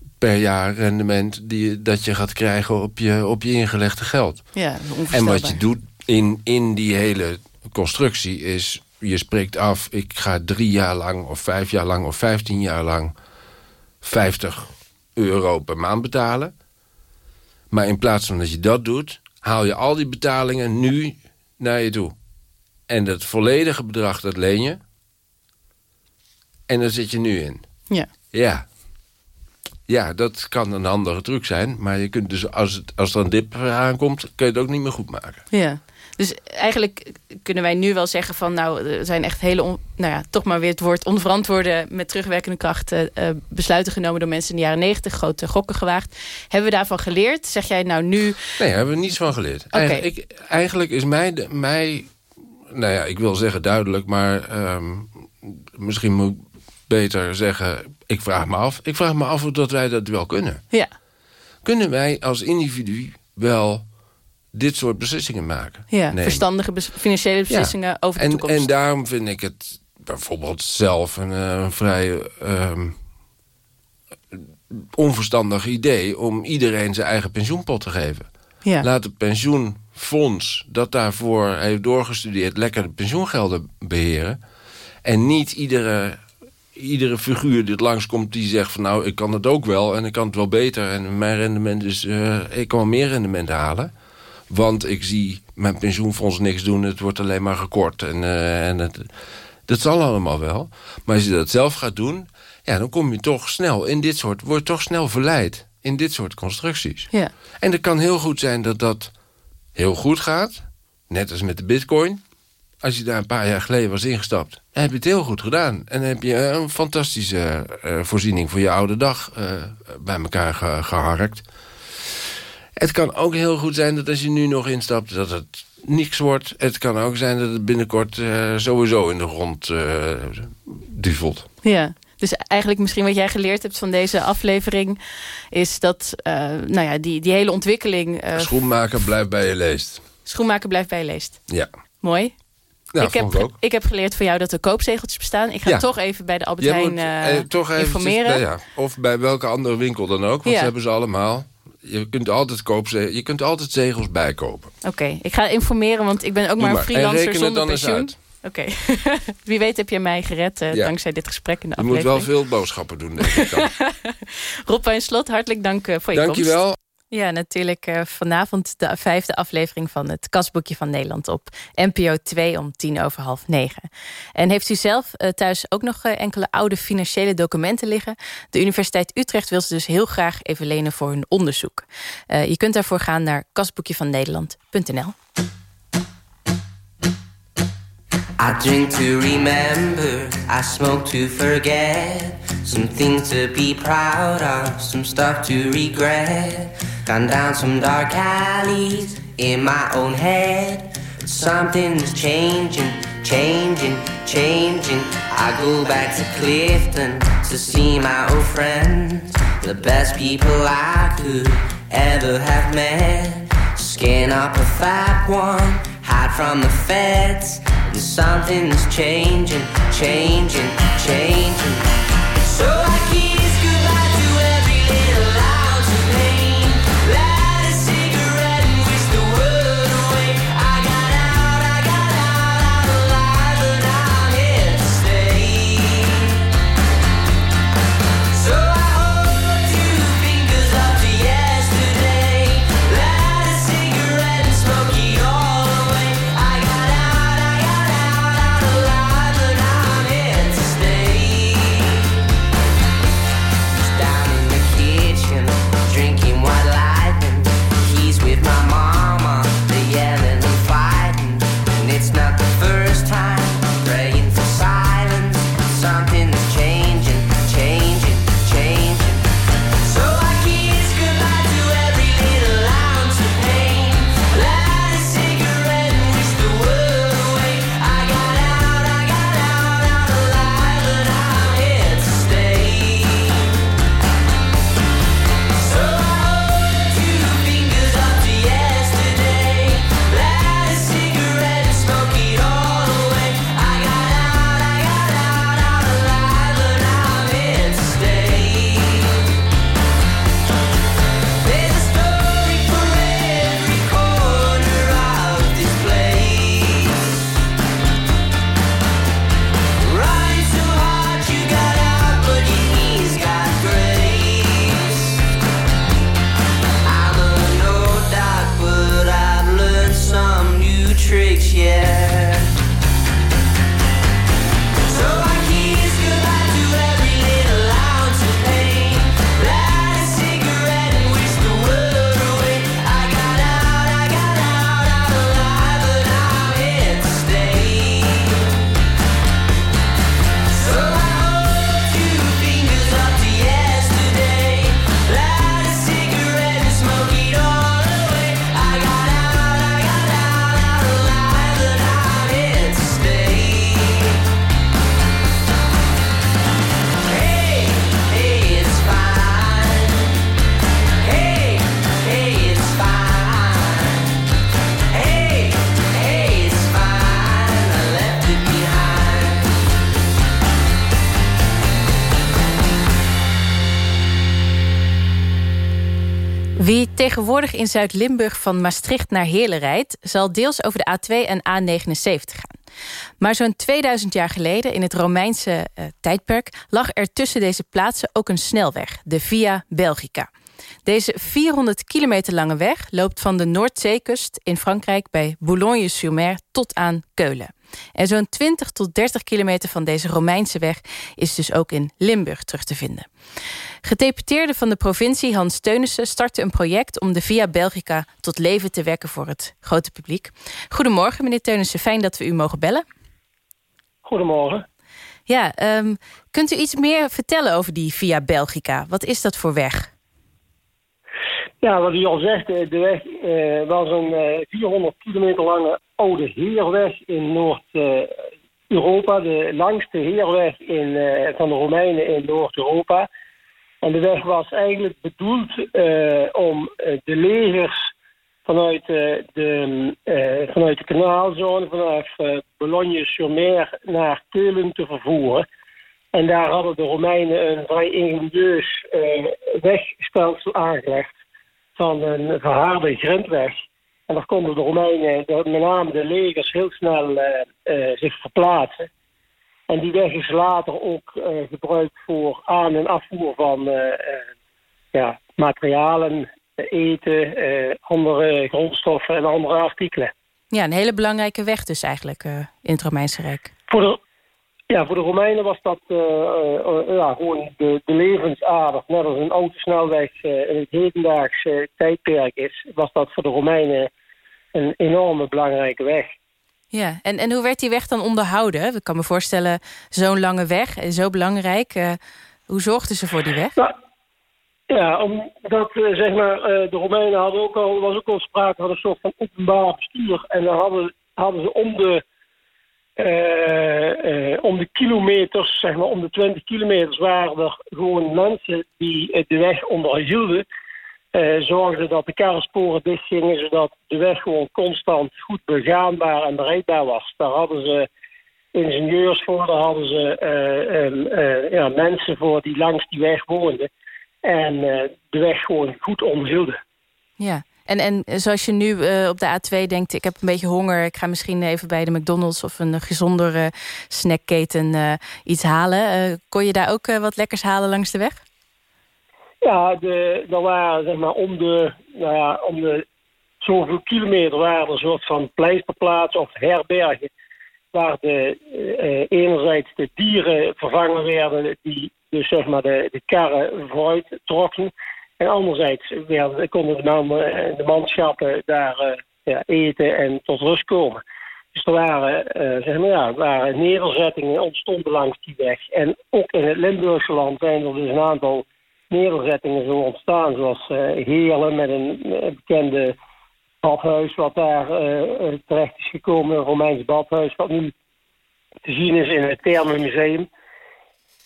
28% per jaar rendement... Die, dat je gaat krijgen op je, op je ingelegde geld. Ja, en wat je doet in, in die hele constructie is je spreekt af, ik ga drie jaar lang of vijf jaar lang of vijftien jaar lang 50 euro per maand betalen. Maar in plaats van dat je dat doet, haal je al die betalingen nu naar je toe. En dat volledige bedrag, dat leen je. En daar zit je nu in. Ja. Ja. Ja, dat kan een andere truc zijn. Maar je kunt dus, als, het, als er een dip aankomt, kun je het ook niet meer goed maken. Ja. Dus eigenlijk kunnen wij nu wel zeggen van... nou, er zijn echt hele, on, nou ja, toch maar weer het woord onverantwoorde... met terugwerkende kracht uh, besluiten genomen door mensen in de jaren negentig... grote gokken gewaagd. Hebben we daarvan geleerd? Zeg jij nou nu... Nee, daar hebben we niets van geleerd. Okay. Eigenlijk, ik, eigenlijk is mij, mij... Nou ja, ik wil zeggen duidelijk, maar... Um, misschien moet ik beter zeggen... ik vraag me af. Ik vraag me af of dat wij dat wel kunnen. Ja. Kunnen wij als individu wel dit soort beslissingen maken. Ja, verstandige bes financiële beslissingen ja. over de en, toekomst. En daarom vind ik het bijvoorbeeld zelf een, uh, vrij um, onverstandig idee... om iedereen zijn eigen pensioenpot te geven. Ja. Laat het pensioenfonds dat daarvoor heeft doorgestudeerd... lekker de pensioengelden beheren. En niet iedere, iedere figuur die langskomt die zegt van... nou, ik kan het ook wel en ik kan het wel beter... en mijn rendement is... Uh, ik kan wel meer rendement halen... Want ik zie mijn pensioenfonds niks doen. Het wordt alleen maar gekort. En, uh, en het, dat zal allemaal wel. Maar als je dat zelf gaat doen... Ja, dan kom je toch snel in dit soort... Word toch snel verleid in dit soort constructies. Ja. En het kan heel goed zijn dat dat heel goed gaat. Net als met de bitcoin. Als je daar een paar jaar geleden was ingestapt... Dan heb je het heel goed gedaan. En dan heb je een fantastische uh, voorziening voor je oude dag... Uh, bij elkaar ge geharkt. Het kan ook heel goed zijn dat als je nu nog instapt... dat het niks wordt. Het kan ook zijn dat het binnenkort uh, sowieso in de grond duvelt. Ja, dus eigenlijk misschien wat jij geleerd hebt van deze aflevering... is dat nou ja, die, die hele ontwikkeling... Schoenmaker blijft bij je leest. Schoenmaker blijft bij je leest. Ja. Mooi. Ja, ik, heb, ik heb geleerd van jou dat er koopzegeltjes bestaan. Ik ga ja. toch even bij de Albert Heijn eh, toch informeren. Ja. Of bij welke andere winkel dan ook, want ze hebben ze allemaal. Je kunt altijd, koopze je kunt altijd zegels bijkopen. Oké, ik ga informeren, want ik ben ook Doe maar een freelancer zonder pensioen. Oké, wie weet heb je mij gered eh, Ja. dankzij dit gesprek in de Je moet aflevering. wel veel boodschappen doen, denk ik dan. Rob Slot, hartelijk dank eh, voor je komst. Dankjewel. Ja, natuurlijk uh, vanavond de vijfde aflevering van het Kasboekje van Nederland op NPO 2 om tien over half negen. En heeft u zelf uh, thuis ook nog uh, enkele oude financiële documenten liggen? De Universiteit Utrecht wil ze dus heel graag even lenen voor hun onderzoek. je kunt daarvoor gaan naar kasboekjevannederland.nl. I drink to remember, I smoke to forget. Some things to be proud of, some stuff to regret. Gone down some dark alleys in my own head. Something's changing, changing, changing. I go back to Clifton to see my old friends. The best people I could ever have met. Skin up a fat one, hide from the feds. And something's changing, changing, changing. So I kiss goodbye tegenwoordig in Zuid-Limburg van Maastricht naar Heerlen rijdt... zal deels over de A2 en A79 gaan. Maar zo'n 2000 jaar geleden, in het Romeinse eh, tijdperk... lag er tussen deze plaatsen ook een snelweg, de Via Belgica. Deze 400 kilometer lange weg loopt van de Noordzeekust in Frankrijk... bij Boulogne-sur-Mer tot aan Keulen. En zo'n 20 tot 30 kilometer van deze Romeinse weg... is dus ook in Limburg terug te vinden. Gedeputeerde van de provincie Hans Teunissen startte een project om de Via Belgica tot leven te wekken voor het grote publiek. Goedemorgen, meneer Teunissen. Fijn dat we u mogen bellen. Goedemorgen. Ja, ehm, kunt u iets meer vertellen over die Via Belgica? Wat is dat voor weg? Ja, wat u al zegt, eh, de weg eh, was een eh, 400 kilometer lange oude heerweg in Noord-Europa. de langste heerweg in, eh, van de Romeinen in Noord-Europa. En de weg was eigenlijk bedoeld eh, om eh, de legers vanuit, de, eh, vanuit de kanaalzone, vanaf eh, Boulogne-sur-Mer naar Keulen te vervoeren. En daar hadden de Romeinen een vrij ingenieus eh, wegstelsel aangelegd van een verharde grindweg. En daar konden de Romeinen, met name de legers, heel snel eh, eh, zich verplaatsen. En die weg is later ook eh, gebruikt voor aan- en afvoer van ja, materialen eten, andere grondstoffen en andere artikelen. Ja, een hele belangrijke weg dus eigenlijk in het Romeinse Rijk. Voor de, ja, voor de Romeinen was dat ja, gewoon de, de levensader. Net als een autosnelweg in het hedendaagse tijdperk is... was dat voor de Romeinen een enorme belangrijke weg. Ja, en, en hoe werd die weg dan onderhouden? Ik kan me voorstellen, zo'n lange weg en zo belangrijk. Uh, hoe zorgden ze voor die weg? Nou, ja, omdat zeg maar, de Romeinen hadden ook al, was ook al sprake van een soort van openbaar bestuur. En dan hadden, hadden ze om de, om de kilometers, zeg maar om de 20 kilometers, waren er gewoon mensen die de weg onderhielden zorgden dat de karrensporen dichtgingen... zodat de weg gewoon constant goed begaanbaar en bereikbaar was. Daar hadden ze ingenieurs voor, daar hadden ze uh, ja, mensen voor die langs die weg woonden... en de weg gewoon goed omhielden. Ja, en, en zoals je nu op de A2 denkt, ik heb een beetje honger... ik ga misschien even bij de McDonald's of een gezondere snackketen iets halen. kon je daar ook wat lekkers halen langs de weg? Ja, de, er waren zeg maar om de, nou ja, om de zoveel kilometer waren een soort van pleisterplaatsen of herbergen. Waar de, eh, enerzijds de dieren vervangen werden die dus zeg maar de, de karren vooruit trokken. En anderzijds werden, konden de, man, de manschappen daar uh, ja, eten en tot rust komen. Dus er waren, uh, zeg maar, ja, waren nederzettingen ontstonden langs die weg. En ook in het Limburgse land zijn er dus een aantal nederzettingen zo ontstaan. Zoals Heerlen met een bekende badhuis wat daar terecht is gekomen. Een Romeins badhuis wat nu te zien is in het Thermenmuseum.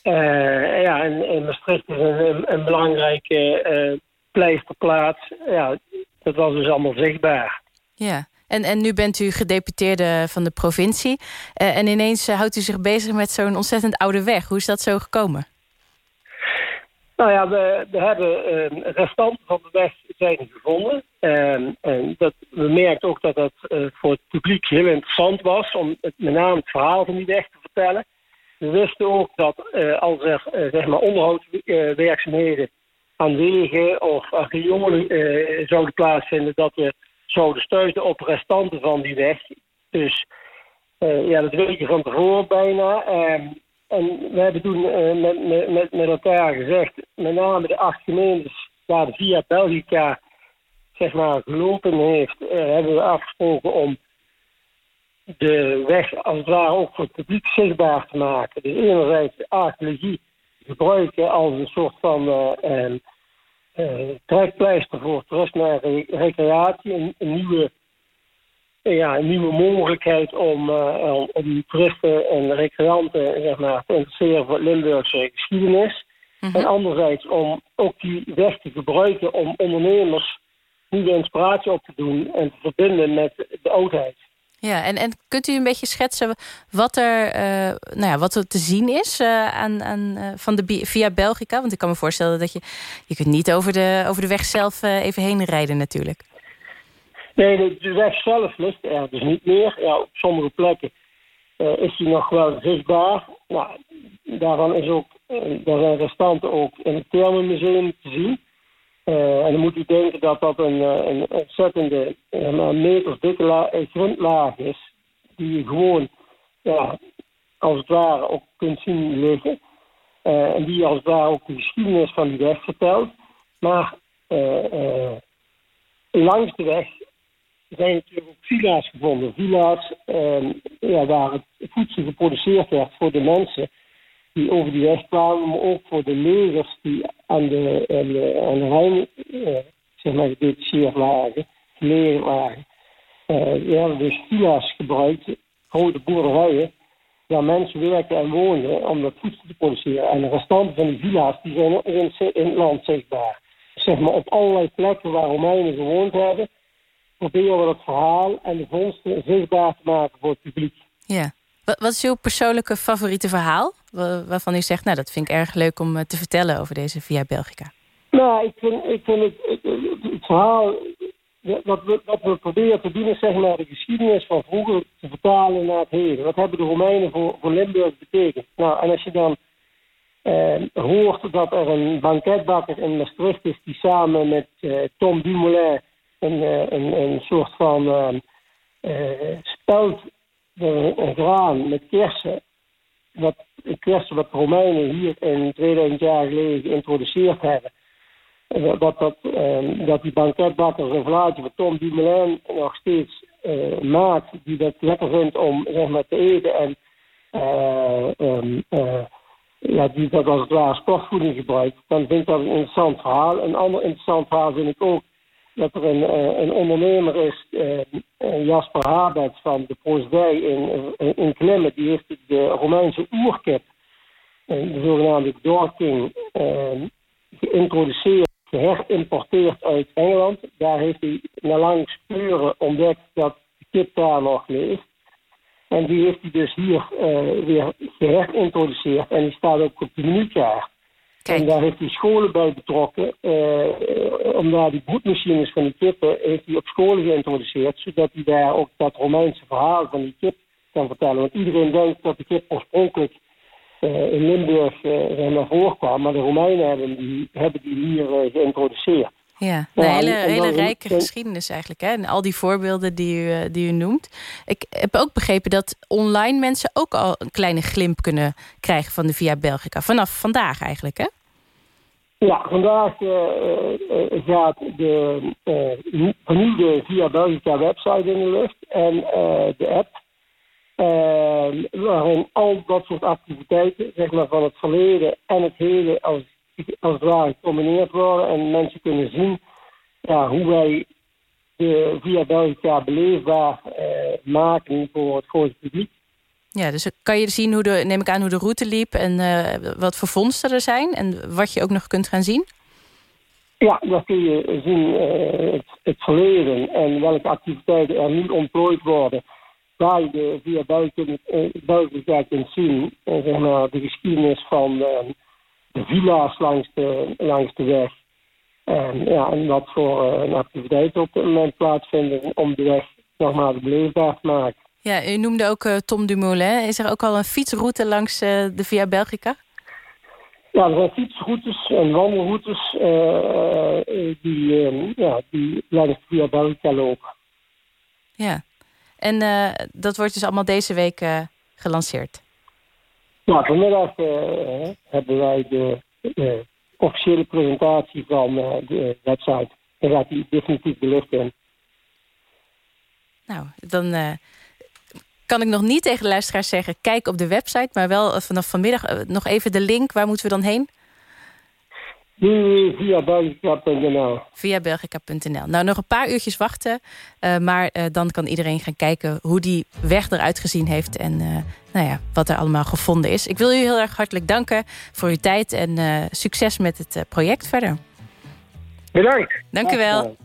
Uh, ja, en, en, Maastricht is een, een belangrijke pleisterplaats. Ja, dat was dus allemaal zichtbaar. Ja, en, en nu bent u gedeputeerde van de provincie. en ineens houdt u zich bezig met zo'n ontzettend oude weg. Hoe is dat zo gekomen? Nou ja, we, we hebben restanten van de weg zijn gevonden. Uh, en dat, we merkten ook dat dat voor het publiek heel interessant was... om het, met name het verhaal van die weg te vertellen. We wisten ook dat uh, als er zeg maar onderhoudswerkzaamheden aan wegen of riolen zouden plaatsvinden... dat we zouden stuiten op restanten van die weg. Dus ja, dat weet je van tevoren bijna... Ehm, en we hebben toen met, met, met elkaar gezegd, met name de acht gemeentes waar de Via Belgica zeg maar, gelopen heeft, hebben we afgesproken om de weg als het ware ook voor het publiek zichtbaar te maken. Dus enerzijds de archeologie gebruiken als een soort van uh, trekpleister voor toerist naar recreatie, een, een nieuwe ja, een nieuwe mogelijkheid om, uh, om toeristen en recreanten zeg maar, te interesseren voor Limburgse geschiedenis. Mhm. En anderzijds om ook die weg te gebruiken om ondernemers nieuwe inspiratie op te doen en te verbinden met de oudheid. Ja, en, en kunt u een beetje schetsen wat er, uh, nou ja, wat te zien is uh, aan, aan, van de via Belgica? Want ik kan me voorstellen dat je, je kunt niet over de, over de weg zelf even heen rijden natuurlijk. Nee, de, weg zelf ligt er dus niet meer. Ja, op sommige plekken is die nog wel zichtbaar. Nou, daarvan is ook, daar zijn restanten ook in het Thermenmuseum te zien. Uh, en dan moet u denken dat dat een, een ontzettende meters dikke grondlaag is. Die je gewoon, ja, als het ware, ook kunt zien liggen. en die als het ware ook de geschiedenis van die weg vertelt. Maar langs de weg zijn natuurlijk ook villa's gevonden. Villa's eh, ja, waar het voedsel geproduceerd werd voor de mensen die over die weg kwamen, maar ook voor de legers die aan de, aan de, Rijn uh, zeg maar, gedetacheerd lagen, gelegen. Uh, die hebben dus villa's gebruikt, grote boerderijen, waar mensen werkten en woonden om dat voedsel te produceren. En de restanten van die villa's die zijn ook in, het land zichtbaar. Zeg maar op allerlei plekken waar Romeinen gewoond hebben, proberen we het verhaal en de vondsten zichtbaar te maken voor het publiek. Ja. Wat is uw persoonlijke favoriete verhaal? Waarvan u zegt, nou dat vind ik erg leuk om eh, te vertellen over deze Via Belgica. Nou, ik vind, ik het, verhaal, wat we, proberen te doen is zeg maar de geschiedenis van vroeger te vertalen naar het heden. Wat hebben de Romeinen voor, voor Limburg betekend? Nou, en als je dan eh, hoort dat er een banketbakker in Maastricht is die samen met eh, Tom Dumoulin een, eh, een, een soort van uh, speld, een met kersen. Wat, kersen wat de Romeinen hier in 2000 jaar geleden geïntroduceerd hebben. Dat, dat, dat die banketbakker een vlaatje van Tom Dumoulin nog steeds maakt. Die dat lekker vindt om zeg maar, te eten. En um, ja, die dat als het ware sportvoeding gebruikt, dan vind ik dat een interessant verhaal. Een ander interessant verhaal vind ik ook dat er een, uh, een ondernemer is, uh, Jasper Habert van de Proosdij in, in Klimmen, die heeft de Romeinse oerkip, de zogenaamde Dorking, geïntroduceerd, geherimporteerd uit Engeland. Daar heeft hij na lang speuren ontdekt dat de kip daar nog leeft. En die heeft hij dus hier weer geherintroduceerd. En die staat ook op de menukaart. En daar heeft hij scholen bij betrokken. Uh, om daar die broedmachines van die kippen heeft hij op scholen geïntroduceerd. Zodat hij daar ook dat Romeinse verhaal van die kip kan vertellen. Want iedereen denkt dat de kip oorspronkelijk uh, in Limburg uh, naar voren kwam. Maar de Romeinen hebben die, hebben die hier geïntroduceerd. Ja, een hele, hele rijke geschiedenis eigenlijk. Hè? En al die voorbeelden die u, eh, die u noemt. Ik heb ook begrepen dat online mensen ook al een kleine glimp kunnen krijgen van de Via Belgica. Vanaf vandaag eigenlijk, hè? Ja, vandaag uh, uh, gaat de uh, vernieuwde Via Belgica website in de lucht en de app. waarin al dat soort activiteiten, zeg maar van het verleden en het heden als als het ware gecombineerd worden. En mensen kunnen zien ja, hoe wij de Via Belgica beleefbaar eh, maken voor het grote publiek. Ja, dus kan je zien hoe de, neem ik aan, hoe de route liep en uh, wat voor vondsten er zijn en wat je ook nog kunt gaan zien? Ja, dan kun je zien uh, het, het, verleden en welke activiteiten er nu ontplooid worden. Waar je de via Belgica kunt zien, zeg maar, de geschiedenis van de villa's langs de, langs de weg. En, ja, en wat voor uh, activiteiten op dit moment plaatsvinden om de weg nogmaals beleefbaar te maken. Ja, u noemde ook uh, Tom Dumoulin. Is er ook al een fietsroute langs uh, de Via Belgica? Ja, er zijn fietsroutes en wandelroutes die, ja, die langs de Via Belgica lopen. Ja, en dat wordt dus allemaal deze week gelanceerd? Nou, vanmiddag uh, hebben wij de uh, officiële presentatie van uh, de website. En gaat die definitief belicht in. Nou, dan kan ik nog niet tegen de luisteraars zeggen... kijk op de website, maar wel vanaf vanmiddag nog even de link. Waar moeten we dan heen? Via belgica.nl. Via belgica.nl. Nou, nog een paar uurtjes wachten. Uh, maar uh, dan kan iedereen gaan kijken hoe die weg eruit gezien heeft... en uh, nou ja, wat er allemaal gevonden is. Ik wil u heel erg hartelijk danken voor uw tijd... en succes met het project verder. Bedankt. Dank u wel.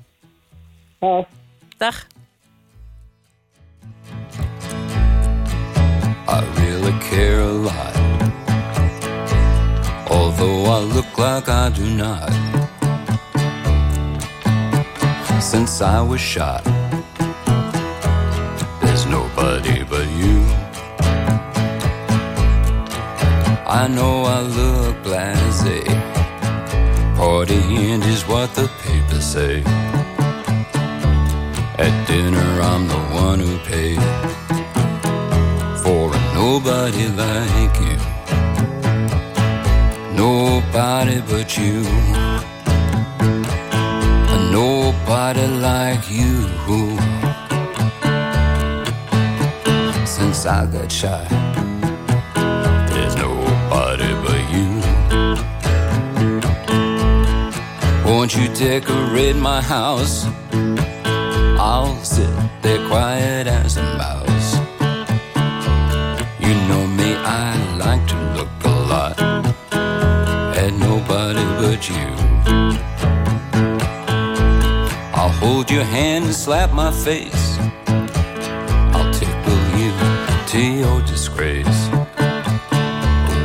Dag. Dag. I really care a lot although I look like I do not. Since I was shot, there's nobody but you. I know I look blasé. Party end is what the papers say. At dinner, I'm the one who paid for a nobody like you nobody but you. Nobody like you. Since I got shot, there's nobody but you. Won't you decorate my house? I'll sit there quiet as a mouse. You know me, I like to you. I'll hold your hand and slap my face. I'll tickle you to your disgrace.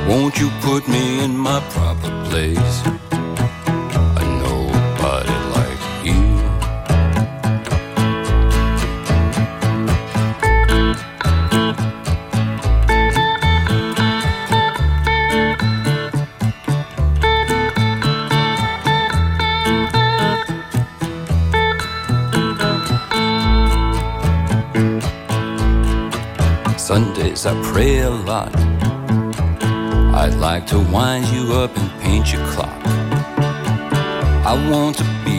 Won't you put me in my proper place? I pray a lot. I'd like to wind you up and paint your clock. I want to be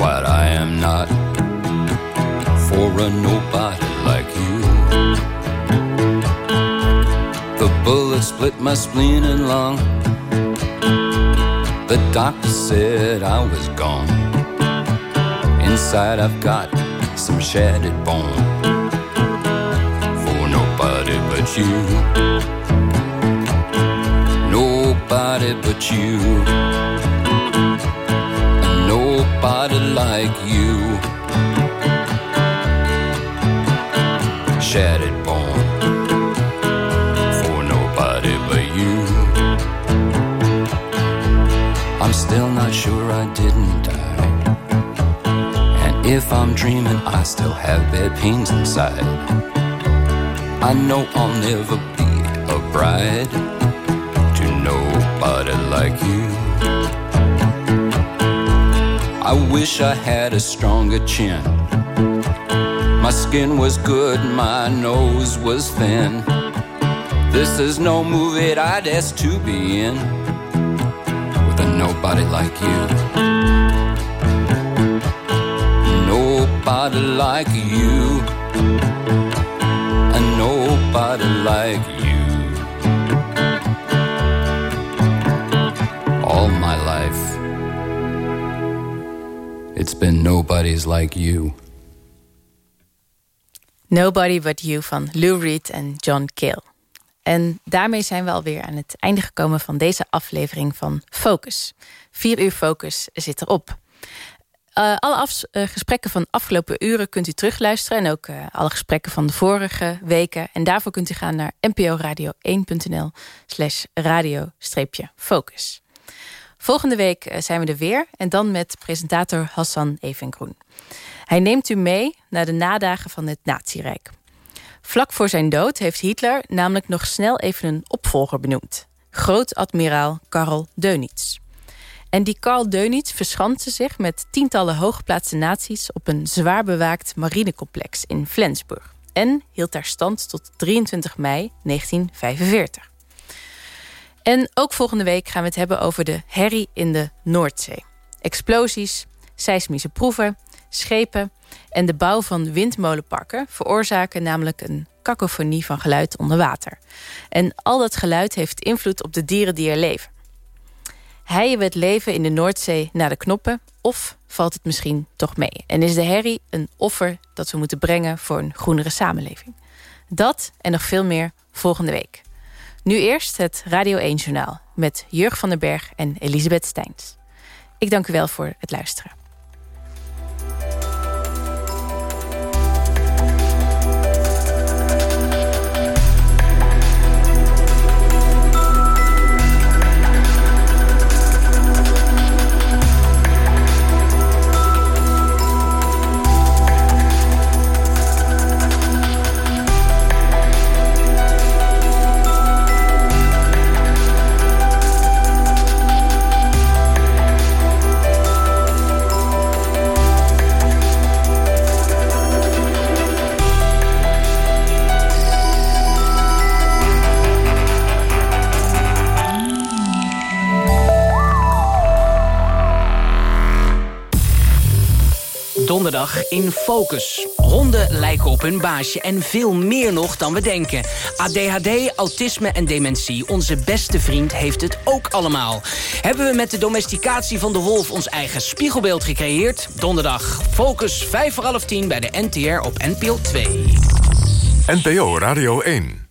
what I am not for a nobody like you. The bullet split my spleen and lung. The doctor said I was gone. Inside I've got some shattered bone but you. Nobody but you. Nobody like you. Shattered bone for nobody but you. I'm still not sure I didn't die. And if I'm dreaming, I still have bad pains inside. I know I'll never be a bride to nobody like you. I wish I had a stronger chin. My skin was good, my nose was thin. This is no movie I'd ask to be in with a nobody like you. Nobody like you. Nobody like you. All my life, it's been nobody's like you. Nobody But You van Lou Reed en John Cale. En daarmee zijn we alweer aan het einde gekomen van deze aflevering van Focus. Vier uur Focus zit erop. Uh, alle af, uh, gesprekken van afgelopen uren kunt u terugluisteren... en ook uh, alle gesprekken van de vorige weken. En daarvoor kunt u gaan naar nporadio1.nl slash radio-focus. Volgende week zijn we er weer en dan met presentator Hassan Evengroen. Hij neemt u mee naar de nadagen van het Nazirijk. Vlak voor zijn dood heeft Hitler namelijk nog snel even een opvolger benoemd. Groot-admiraal Karl Dönitz. En die Karl Dönitz verschanste zich met tientallen hooggeplaatste naties... op een zwaar bewaakt marinecomplex in Flensburg. En hield daar stand tot 23 mei 1945. En ook volgende week gaan we het hebben over de herrie in de Noordzee. Explosies, seismische proeven, schepen en de bouw van windmolenparken veroorzaken namelijk een kakofonie van geluid onder water. En al dat geluid heeft invloed op de dieren die er leven. Heien we het leven in de Noordzee naar de knoppen of valt het misschien toch mee? En is de herrie een offer dat we moeten brengen voor een groenere samenleving? Dat en nog veel meer volgende week. Nu eerst het Radio 1 Journaal met Jurg van den Berg en Elisabeth Steins. Ik dank u wel voor het luisteren. Donderdag in Focus. Honden lijken op hun baasje en veel meer nog dan we denken. ADHD, autisme en dementie. Onze beste vriend heeft het ook allemaal. Hebben we met de domesticatie van de wolf ons eigen spiegelbeeld gecreëerd? Donderdag Focus 5 voor half 10 bij de NTR op NPO 2. NPO Radio 1.